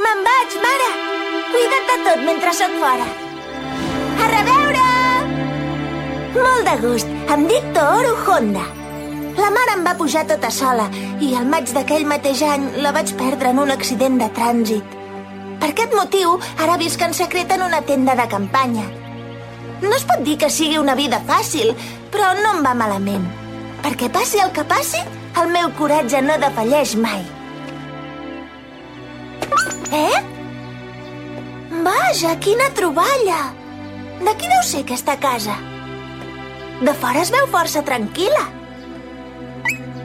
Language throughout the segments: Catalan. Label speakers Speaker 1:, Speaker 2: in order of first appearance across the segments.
Speaker 1: Me'n vaig, mare! Cuida't de tot mentre sóc fora. A reveure! Molt de gust. Em dic Toru Honda. La mare em va pujar tota sola i al maig d'aquell mateix any la vaig perdre en un accident de trànsit. Per aquest motiu, ara visc en secret en una tenda de campanya. No es pot dir que sigui una vida fàcil, però no em va malament. Perquè passi el que passi, el meu coratge no defalleix mai. Eh? Vaja, quina troballa! De qui deu ser aquesta casa? De fora es veu força tranquil·la.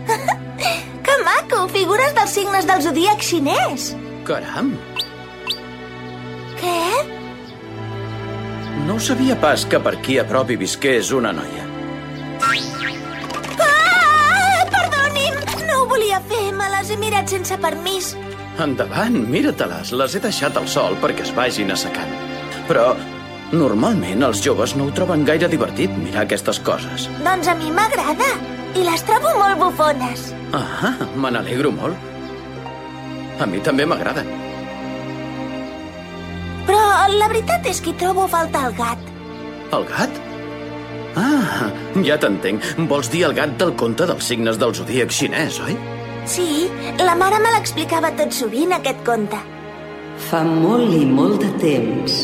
Speaker 1: que maco! Figures dels signes del zodíac xinès.
Speaker 2: Caram,
Speaker 1: Què?
Speaker 2: no sabia pas que per aquí a prop hi visqués una noia.
Speaker 1: Ah! Perdoni'm! No ho volia fer, me les he mirat sense permís.
Speaker 2: Endavant, mira-te-les. Les he deixat al sol perquè es vagin assecant. Però normalment els joves no ho troben gaire divertit mirar aquestes coses.
Speaker 1: Doncs a mi m'agrada. I les trobo molt bufones.
Speaker 2: Ah, me n'alegro molt. A mi també m'agrada.
Speaker 1: Però la veritat és que trobo a faltar el gat.
Speaker 2: El gat? Ah, ja t'entenc. Vols dir el gat del conte dels signes del zodíac xinès, oi?
Speaker 1: Sí, la mare me l'explicava tot sovint, aquest conte.
Speaker 3: Fa molt i molt de temps,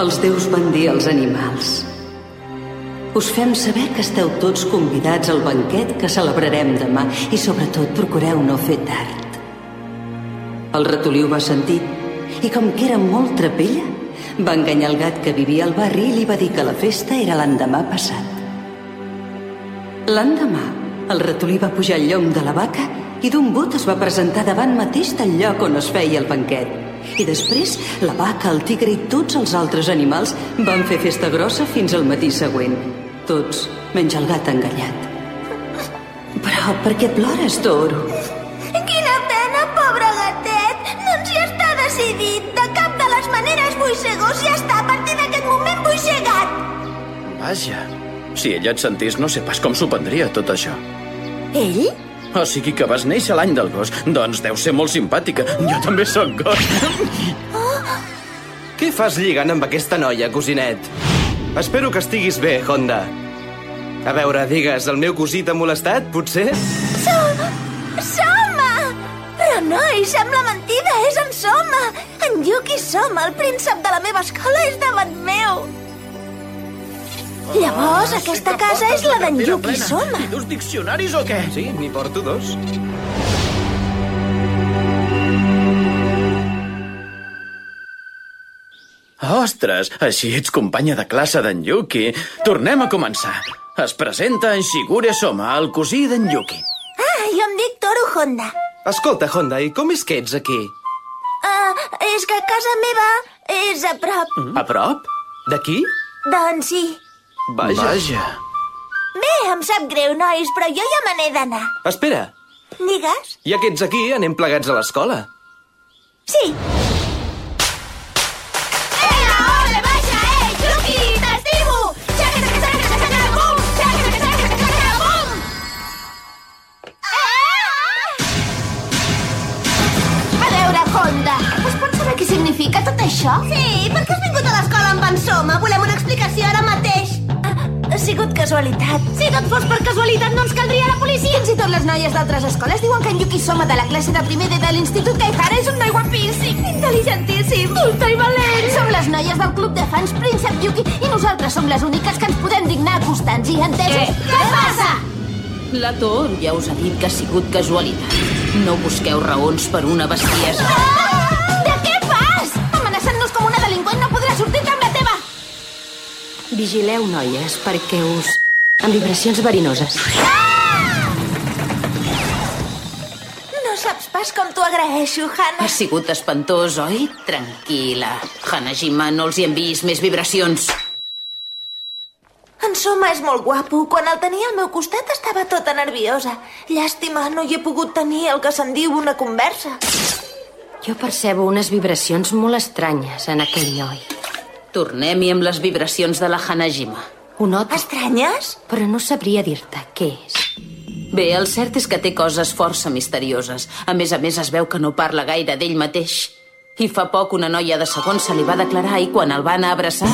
Speaker 3: els déus van dir als animals us fem saber que esteu tots convidats al banquet que celebrarem demà i sobretot procureu no fer tard. El ratolí ho va sentir i com que era molt trapella, va enganyar el gat que vivia al barri i li va dir que la festa era l'endemà passat. L'endemà, el ratolí va pujar al llom de la vaca i d'un bot es va presentar davant mateix del lloc on es feia el banquet. I després, la vaca, el tigre i tots els altres animals van fer festa grossa fins al matí següent. Tots, menys el gat enganyat. Però per què plores, Toro?
Speaker 1: Quina pena, pobre gatet! Doncs ja està decidit. De cap de les maneres vull ser gos, ja està. A partir d'aquest moment vull ser gat.
Speaker 2: Vaja, si ella et sentís no sé pas com s'ho prendria tot això.
Speaker 1: Ell?
Speaker 2: O sigui que vas néixer l'any del gos. Doncs deu ser molt simpàtica. Jo també sóc gos.
Speaker 4: Què fas lligant amb aquesta noia, cosinet? Espero que estiguis bé, Honda. A veure, digues, el meu cosí t'ha molestat, potser?
Speaker 1: Som... Soma! Però no, i sembla mentida, és en Soma. En Yuki Soma, el príncep de la meva escola, és davant meu. Llavors, aquesta casa és la d'en Yuki Soma.
Speaker 2: I dus diccionaris o què?
Speaker 4: Sí, n'hi porto dos.
Speaker 2: Ostres, així ets companya de classe d'en Yuki. Tornem a començar. Es presenta en Shigure Soma, el cosí d'en Yuki.
Speaker 1: Ah, jo em dic Toru Honda.
Speaker 4: Escolta, Honda, i com és que ets aquí?
Speaker 1: Ah, és que casa meva és a prop.
Speaker 2: A prop?
Speaker 4: D'aquí?
Speaker 1: Doncs sí.
Speaker 4: Vaja.
Speaker 2: Vaja.
Speaker 1: Bé, em sap greu, nois, però jo ja me n'he d'anar.
Speaker 4: Espera,
Speaker 1: Digues?
Speaker 4: ja que ets aquí, anem plegats a l'escola.
Speaker 1: Sí. Casualitat. Si tot fos per casualitat no ens caldria la policia. Fins i tot les noies d'altres escoles diuen que en Yuki Soma de la classe de primer D de l'Institut Kaihara és un noi guapíssim, intel·ligentíssim, culta i valent. Som les noies del club de fans Príncep Yuki i nosaltres som les úniques que ens podem dignar acostar-nos, i entesos? Què passa?
Speaker 5: La Tor ja us ha dit que ha sigut casualitat. No busqueu raons per una bestiesa.
Speaker 1: Ah! De què fas? Amenaçant-nos com una delinqüent no podrà sortir-te amb la teva...
Speaker 3: Vigileu, noies, perquè us... amb vibracions verinoses.
Speaker 1: No saps pas com t'ho agraeixo, Hana.
Speaker 5: Ha sigut espantós, oi? Tranquil·la. Hanajima no els hi han vist més vibracions.
Speaker 1: En Soma és molt guapo. Quan el tenia al meu costat estava tota nerviosa. Llàstima, no hi he pogut tenir el que se'n diu una conversa.
Speaker 3: Jo percebo unes vibracions molt estranyes en aquell noi.
Speaker 5: Tornem-hi amb les vibracions de la Hanajima.
Speaker 3: Ho noto,
Speaker 1: Estranyes?
Speaker 3: però no sabria dir-te què és.
Speaker 5: Bé, el cert és que té coses força misterioses. A més a més, es veu que no parla gaire d'ell mateix. I fa poc una noia de segon se li va declarar i quan el van abraçar...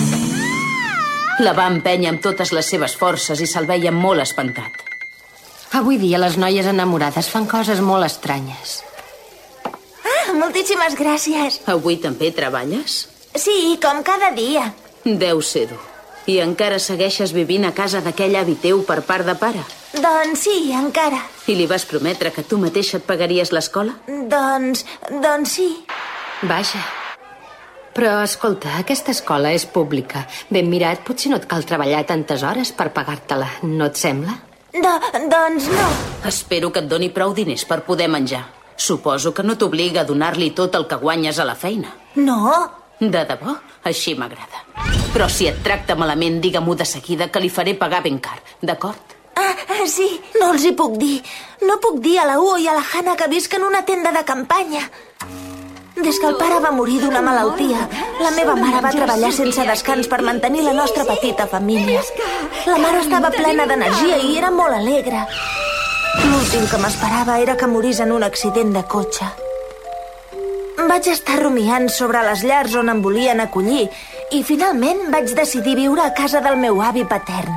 Speaker 5: La va empènyer amb totes les seves forces i se'l veia molt espantat.
Speaker 6: Avui dia les noies enamorades fan coses molt estranyes.
Speaker 1: Ah, moltíssimes gràcies.
Speaker 5: Avui també treballes?
Speaker 1: Sí, com cada dia.
Speaker 5: Deu ser dur. I encara segueixes vivint a casa d'aquell avi teu per part de pare?
Speaker 1: Doncs sí, encara.
Speaker 5: I li vas prometre que tu mateixa et pagaries l'escola?
Speaker 1: Doncs... doncs sí.
Speaker 6: Vaja. Però, escolta, aquesta escola és pública. Ben mirat, potser no et cal treballar tantes hores per pagar-te-la, no et sembla?
Speaker 1: Do, doncs no.
Speaker 5: Espero que et doni prou diners per poder menjar. Suposo que no t'obliga a donar-li tot el que guanyes a la feina.
Speaker 1: No.
Speaker 5: De debò? Així m'agrada. Però si et tracta malament, digue-m'ho de seguida que li faré pagar ben car, d'acord?
Speaker 1: Ah, ah, sí, no els hi puc dir. No puc dir a la Uo i a la Hanna que visc en una tenda de campanya. Des que el pare va morir d'una malaltia, la meva mare va treballar sense descans per mantenir la nostra petita família. La mare estava plena d'energia i era molt alegre. L'últim que m'esperava era que morís en un accident de cotxe. Vaig estar rumiant sobre les llars on em volien acollir i finalment vaig decidir viure a casa del meu avi patern.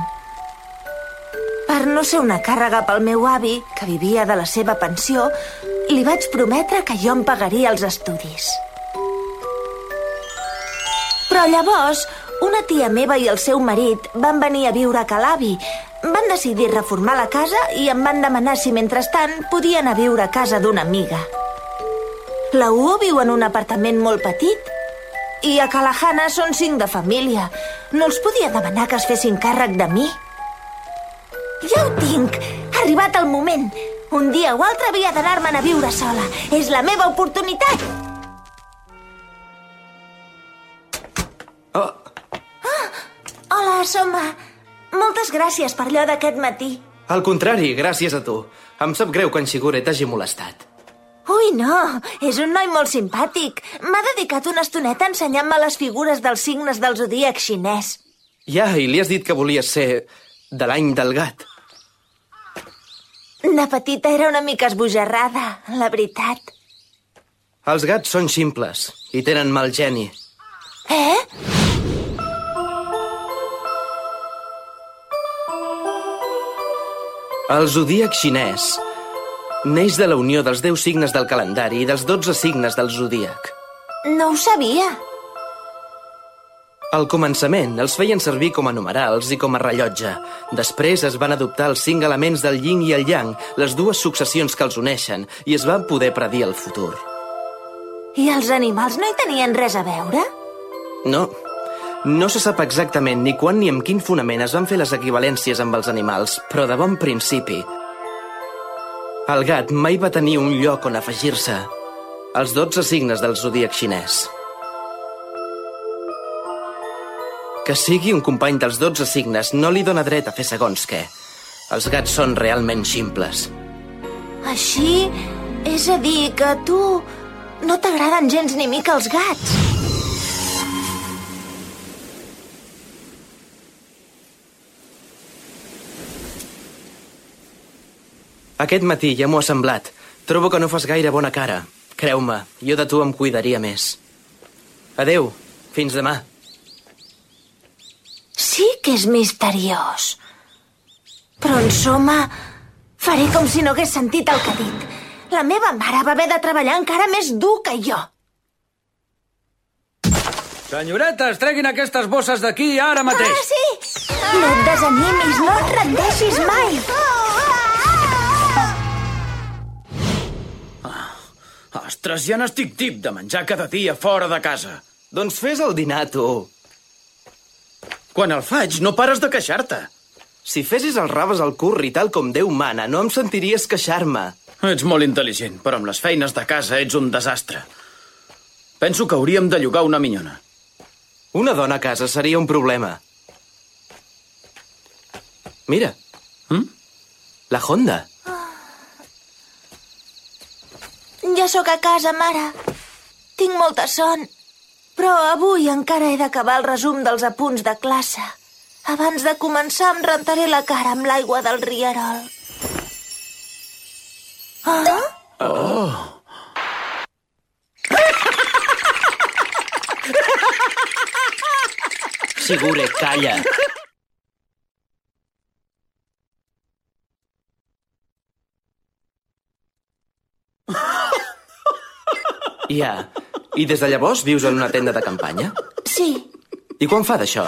Speaker 1: Per no ser una càrrega pel meu avi, que vivia de la seva pensió, li vaig prometre que jo em pagaria els estudis. Però llavors, una tia meva i el seu marit van venir a viure a Calavi. Van decidir reformar la casa i em van demanar si mentrestant podia anar a viure a casa d'una amiga. La Uo viu en un apartament molt petit i a Kalahana són cinc de família. No els podia demanar que es fessin càrrec de mi. Ja ho tinc! Ha arribat el moment! Un dia o altre havia d'anar-me'n a viure sola. És la meva oportunitat!
Speaker 4: Oh,
Speaker 1: Hola, Soma. Moltes gràcies per allò d'aquest matí.
Speaker 4: al contrari, gràcies a tu. Em sap greu que en Shigure t'hagi molestat.
Speaker 1: Ui, no, és un noi molt simpàtic. M'ha dedicat una estoneta ensenyant-me les figures dels signes del zodíac xinès.
Speaker 4: Ja, i li has dit que volies ser de l'any del gat.
Speaker 1: De petita era una mica esbojarrada, la veritat.
Speaker 4: Els gats són ximples i tenen mal geni.
Speaker 1: Eh?
Speaker 4: El zodíac xinès neix de la unió dels 10 signes del calendari i dels 12 signes del zodíac.
Speaker 1: No ho sabia.
Speaker 4: Al començament els feien servir com a numerals i com a rellotge. Després es van adoptar els cinc elements del yin i el yang, les dues successions que els uneixen, i es va poder predir el futur.
Speaker 1: I els animals no hi tenien res a veure?
Speaker 4: No, no se sap exactament ni quan ni amb quin fonament es van fer les equivalències amb els animals, però de bon principi. El gat mai va tenir un lloc on afegir-se. Els 12 signes del zodíac xinès. Que sigui un company dels 12 signes no li dona dret a fer segons què. Els gats són realment ximples.
Speaker 1: Així, és a dir, que tu no t'agraden gens ni mica els gats.
Speaker 4: Aquest matí ja m'ho ha semblat. Trobo que no fas gaire bona cara. Creu-me, jo de tu em cuidaria més. Adeu, fins demà.
Speaker 1: Sí que és misteriós. Però en soma, faré com si no hagués sentit el que ha dit. La meva mare va haver de treballar encara més dur que jo.
Speaker 7: Senyoretes, treguin aquestes bosses d'aquí ara mateix.
Speaker 1: Ah, sí! No et desanimis, no et rendeixis mai.
Speaker 2: Ostres, ja n'estic tip de menjar cada dia fora de casa.
Speaker 4: Doncs fes el dinar, tu.
Speaker 2: Quan el faig, no pares de queixar-te.
Speaker 4: Si fessis els raves al curri tal com Déu mana, no em sentiries queixar-me.
Speaker 2: Ets molt intel·ligent, però amb les feines de casa ets un desastre. Penso que hauríem de llogar una minyona.
Speaker 4: Una dona a casa seria un problema. Mira.
Speaker 2: Hm?
Speaker 4: La Honda.
Speaker 1: Ja sóc a casa, mare. Tinc molta son. Però avui encara he d'acabar el resum dels apunts de classe. Abans de començar em rentaré la cara amb l'aigua del rierol.
Speaker 4: Sigure, calla. Ja. I des de llavors vius en una tenda de campanya?
Speaker 1: Sí,
Speaker 4: I quan fa d'això?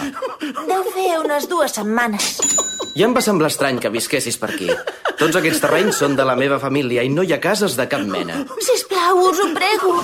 Speaker 1: deu fer unes dues setmanes.
Speaker 4: Ja em va semblar estrany que visquessis per aquí. Tots aquests terrenys són de la meva família i no hi ha cases de cap mena.
Speaker 1: Sisplau, us ho prego.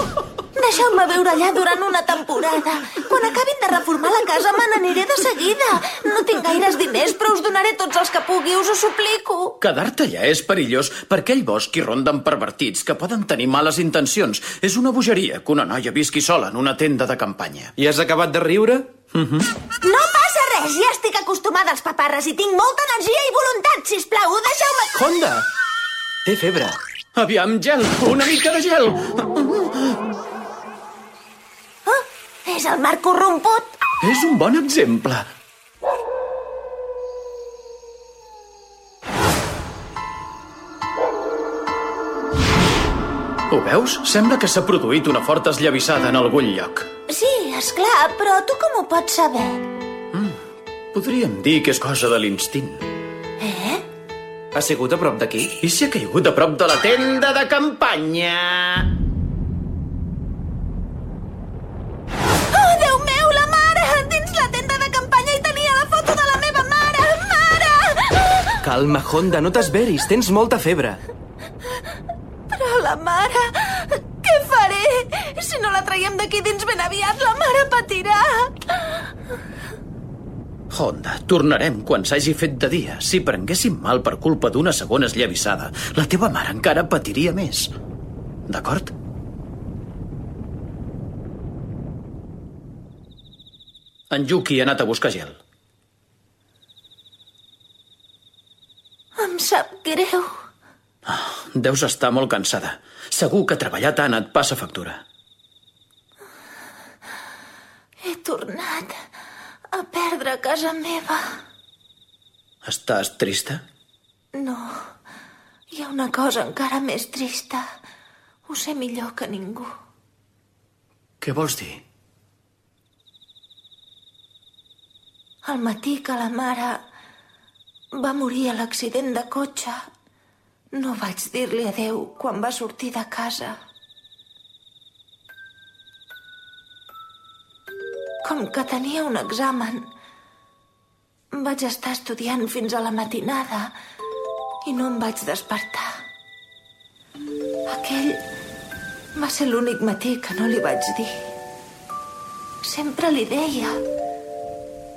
Speaker 1: Deixeu-me veure allà durant una temporada. Quan acabin de reformar la casa me n'aniré de seguida. No tinc gaires diners, però us donaré tots els que pugui, us ho suplico.
Speaker 2: Quedar-te allà és perillós per aquell bosc hi ronden pervertits que poden tenir males intencions. És una bogeria que una noia visqui sola en una tenda de campanya.
Speaker 4: I has acabat de riure?
Speaker 1: No passa res, ja estic acostumada als paparres i tinc molta energia i voluntat, sisplau, deixeu-me...
Speaker 4: Honda! Té febre.
Speaker 2: Aviam, gel! Una mica de gel!
Speaker 1: Oh, és el mar corromput.
Speaker 2: És un bon exemple. Ho veus? Sembla que s'ha produït una forta esllavissada en algun lloc.
Speaker 1: Sí, és clar, però tu com ho pots saber?
Speaker 2: Podríem dir que és cosa de l'instint.
Speaker 1: Eh?
Speaker 4: Ha sigut a prop d'aquí?
Speaker 2: I si ha caigut a prop de la tenda de campanya?
Speaker 4: Calma, Honda, no t'esveris, tens molta febre.
Speaker 1: Però la mare... Què faré? Si no la traiem d'aquí dins ben aviat, la mare patirà.
Speaker 2: Honda, tornarem quan s'hagi fet de dia. Si prenguéssim mal per culpa d'una segona esllavissada, la teva mare encara patiria més. D'acord? En Yuki ha anat a buscar gel.
Speaker 1: Em sap greu.
Speaker 2: Deus estar molt cansada. Segur que treballar tant et passa factura.
Speaker 1: He tornat a perdre casa meva.
Speaker 2: Estàs trista?
Speaker 1: No, hi ha una cosa encara més trista. Ho sé millor que ningú.
Speaker 2: Què vols dir?
Speaker 1: El matí que la mare va morir a l'accident de cotxe, no vaig dir-li adeu quan va sortir de casa. Com que tenia un examen, vaig estar estudiant fins a la matinada i no em vaig despertar. Aquell va ser l'únic matí que no li vaig dir. Sempre li deia,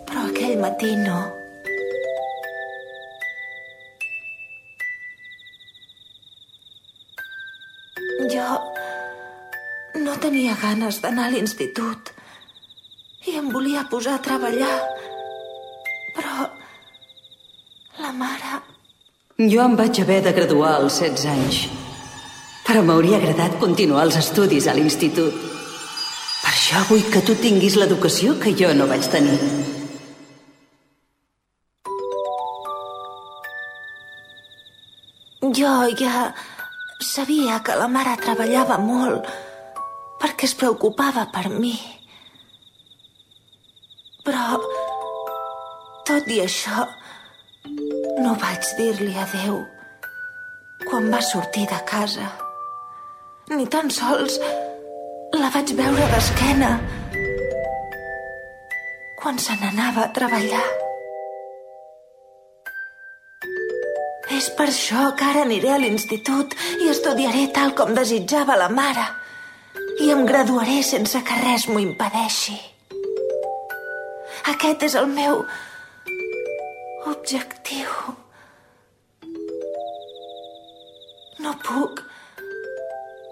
Speaker 1: però aquell matí no. Jo tenia ganes d'anar a l'institut i em volia posar a treballar, però la mare...
Speaker 3: Jo em vaig haver de graduar als 16 anys. Però m'hauria agradat continuar els estudis a l'institut. Per això vull que tu tinguis l'educació que jo no vaig tenir.
Speaker 1: Jo ja sabia que la mare treballava molt perquè es preocupava per mi. Però, tot i això, no vaig dir-li adeu quan va sortir de casa. Ni tan sols la vaig veure d'esquena quan se n'anava a treballar. És per això que ara aniré a l'institut i estudiaré tal com desitjava la mare. I em graduaré sense que res m'ho impedeixi. Aquest és el meu objectiu. No puc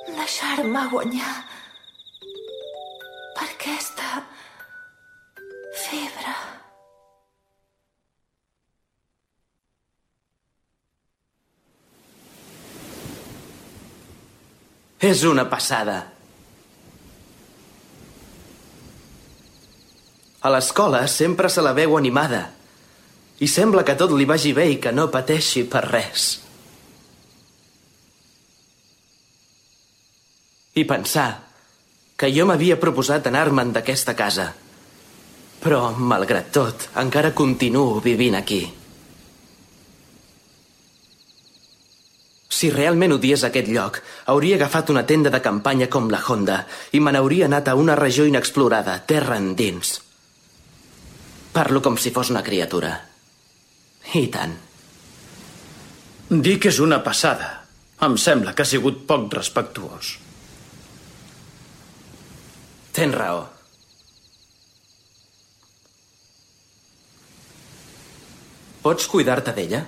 Speaker 1: deixar-me guanyar per aquesta febre.
Speaker 4: És una passada. A l'escola sempre se la veu animada. I sembla que tot li vagi bé i que no pateixi per res. I pensar que jo m'havia proposat anar-me'n d'aquesta casa. Però, malgrat tot, encara continuo vivint aquí. Si realment odiés aquest lloc, hauria agafat una tenda de campanya com la Honda i me n'hauria anat a una regió inexplorada, terra endins. Parlo com si fos una criatura. I tant.
Speaker 2: Dic que és una passada. Em sembla que ha sigut poc respectuós.
Speaker 4: Tens raó. Pots cuidar-te d'ella?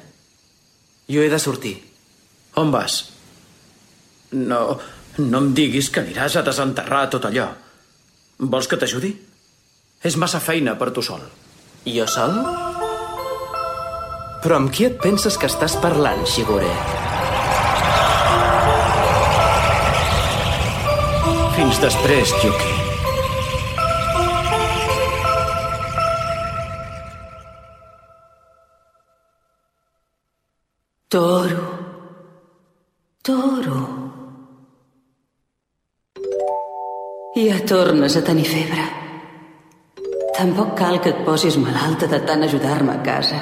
Speaker 4: Jo he de sortir.
Speaker 2: On vas? No, no em diguis que aniràs a desenterrar tot allò. Vols que t'ajudi? És massa feina per tu sol.
Speaker 4: Jo sol? Però amb qui et penses que estàs parlant, Shigure?
Speaker 2: Fins després, Yuki.
Speaker 3: Toro. Toro. Ja tornes a tenir febre. Tampoc cal que et posis malalta de tant ajudar-me a casa.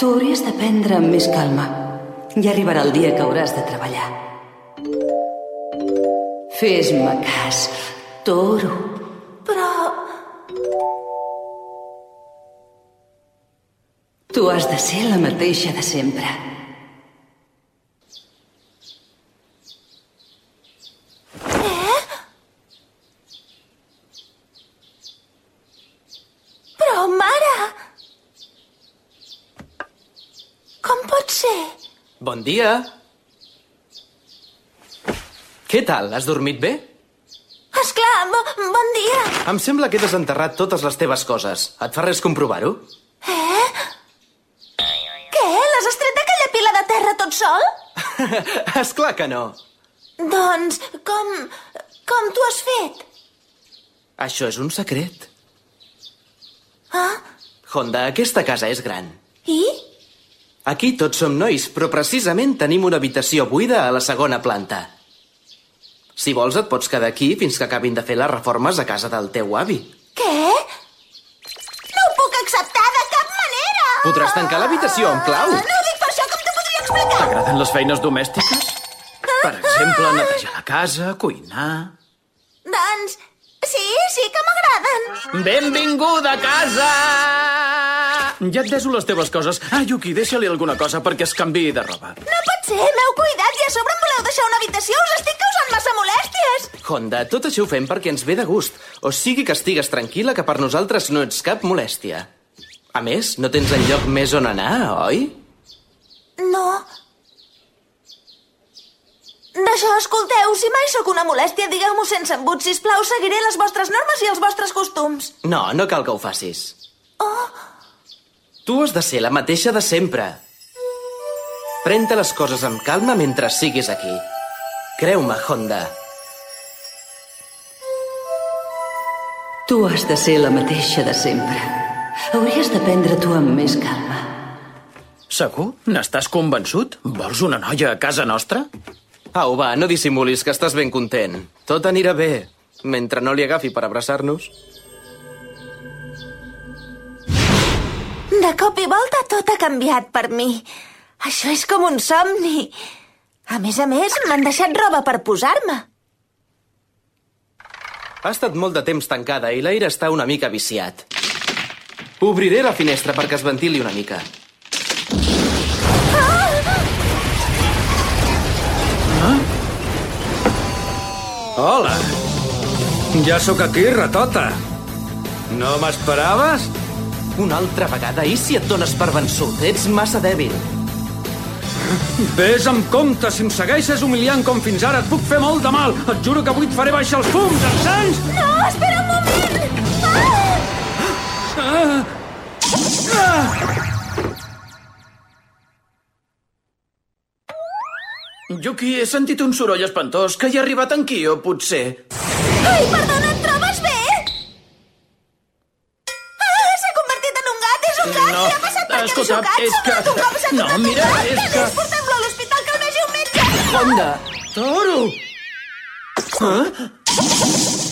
Speaker 3: Tu hauries de prendre amb més calma. Ja arribarà el dia que hauràs de treballar. Fes-me cas, Toro.
Speaker 1: Però...
Speaker 3: Tu has de ser la mateixa de sempre.
Speaker 1: Però, mare... Com pot ser?
Speaker 4: Bon dia. Què tal? Has dormit bé?
Speaker 1: Esclar, bo, bon dia.
Speaker 4: Em sembla que he desenterrat totes les teves coses. Et fa res comprovar-ho?
Speaker 1: Eh? Què? L'has estret d'aquella pila de terra tot sol?
Speaker 4: És clar que no.
Speaker 1: Doncs, com... com t'ho has fet?
Speaker 4: Això és un secret.
Speaker 1: Ah?
Speaker 4: Honda, aquesta casa és gran.
Speaker 1: I?
Speaker 4: Aquí tots som nois, però precisament tenim una habitació buida a la segona planta. Si vols, et pots quedar aquí fins que acabin de fer les reformes a casa del teu avi.
Speaker 1: Què? No ho puc acceptar de cap manera!
Speaker 4: Podràs tancar l'habitació amb clau.
Speaker 1: Ah, No ho dic per això, com t'ho podria explicar?
Speaker 2: T'agraden les feines domèstiques? Per exemple, netejar la casa, cuinar...
Speaker 1: Doncs, sí, sí que m'agraden.
Speaker 2: Benvinguda a casa! Ja et deso les teves coses. Ah, Yuki, deixa-li alguna cosa perquè es canviï de roba.
Speaker 1: No pot ser, m'heu cuidat i a sobre em voleu deixar una habitació. Us estic causant massa molèsties.
Speaker 4: Honda, tot això ho fem perquè ens ve de gust. O sigui que estigues tranquil·la que per nosaltres no ets cap molèstia. A més, no tens enlloc més on anar, oi?
Speaker 1: No. D'això, escolteu, si mai sóc una molèstia, digueu-m'ho sense embut, sisplau, seguiré les vostres normes i els vostres costums.
Speaker 4: No, no cal que ho facis.
Speaker 1: Oh,
Speaker 4: Tu has de ser la mateixa de sempre. Pren-te les coses amb calma mentre siguis aquí. Creu-me, Honda.
Speaker 3: Tu has de ser la mateixa de sempre. Hauries de prendre tu amb més calma.
Speaker 2: Segur? N'estàs convençut? Vols una noia a casa nostra?
Speaker 4: Au, va, no dissimulis que estàs ben content. Tot anirà bé, mentre no li agafi per abraçar-nos.
Speaker 1: De cop i volta tot ha canviat per mi. Això és com un somni. A més a més, m'han deixat roba per posar-me.
Speaker 4: Ha estat molt de temps tancada i l'aire està una mica viciat. Obriré la finestra perquè es ventili una mica.
Speaker 7: Hola. Ja sóc aquí, ratota. No m'esperaves?
Speaker 4: Una altra vegada, i si et dones per vençut? Ets massa dèbil.
Speaker 7: Ves amb compte, si em segueixes humiliant com fins ara et puc fer molt de mal. Et juro que avui et faré baixar els fums, em sents?
Speaker 1: No, espera un moment!
Speaker 2: Yuki, he sentit un soroll espantós que hi ha arribat en Kyo, potser.
Speaker 1: Ai, perdona, és
Speaker 2: que- no, mira, és que-?
Speaker 1: Portem-lo a l'hospital, que el vegi un metge!
Speaker 4: Honda!
Speaker 2: Toro! Eh?